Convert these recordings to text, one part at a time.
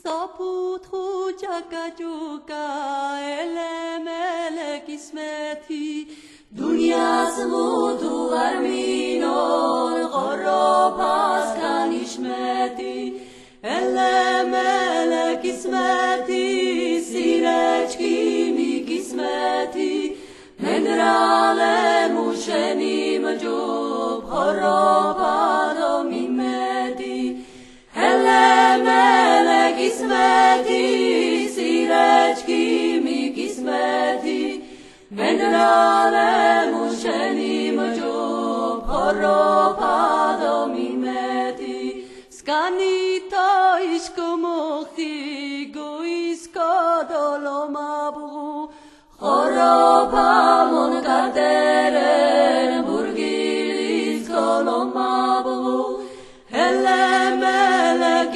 საფუთო ჯაკაჯუკა ელემელე კისმეთი დუნიას მუდუ არ მინონ ყოროფას განიშმეთი ელემელე კისმეთი სირაჩკი მიკისმეთი მენრალე მუშენი მჯობ ყოროფა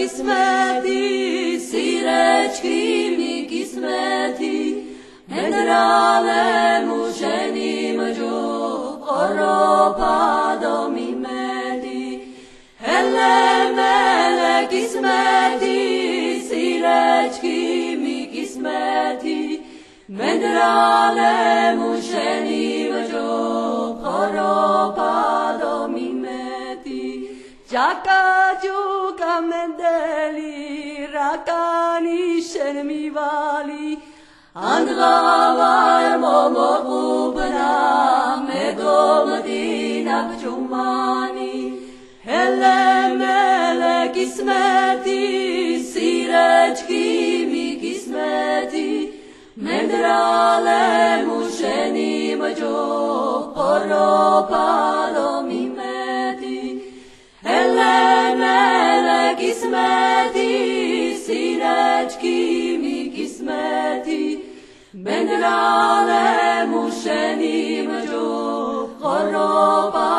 kismeti, sireç mi kismeti, medrale Avrupa domimedi, elle mele kismeti, sirecki mi kismeti, men rale mu ženi vajo, Avrupa domimedi, jaka juga mendeli, rakani shen mi vali, andra val mo mo rubna, jak cumani Hele mele kismeti Sirac kimi kismeti Medrale mušeni mađo Poropalo mi meti Hele mele kismeti Sirac kimi kismeti Medrale mušeni mađo roba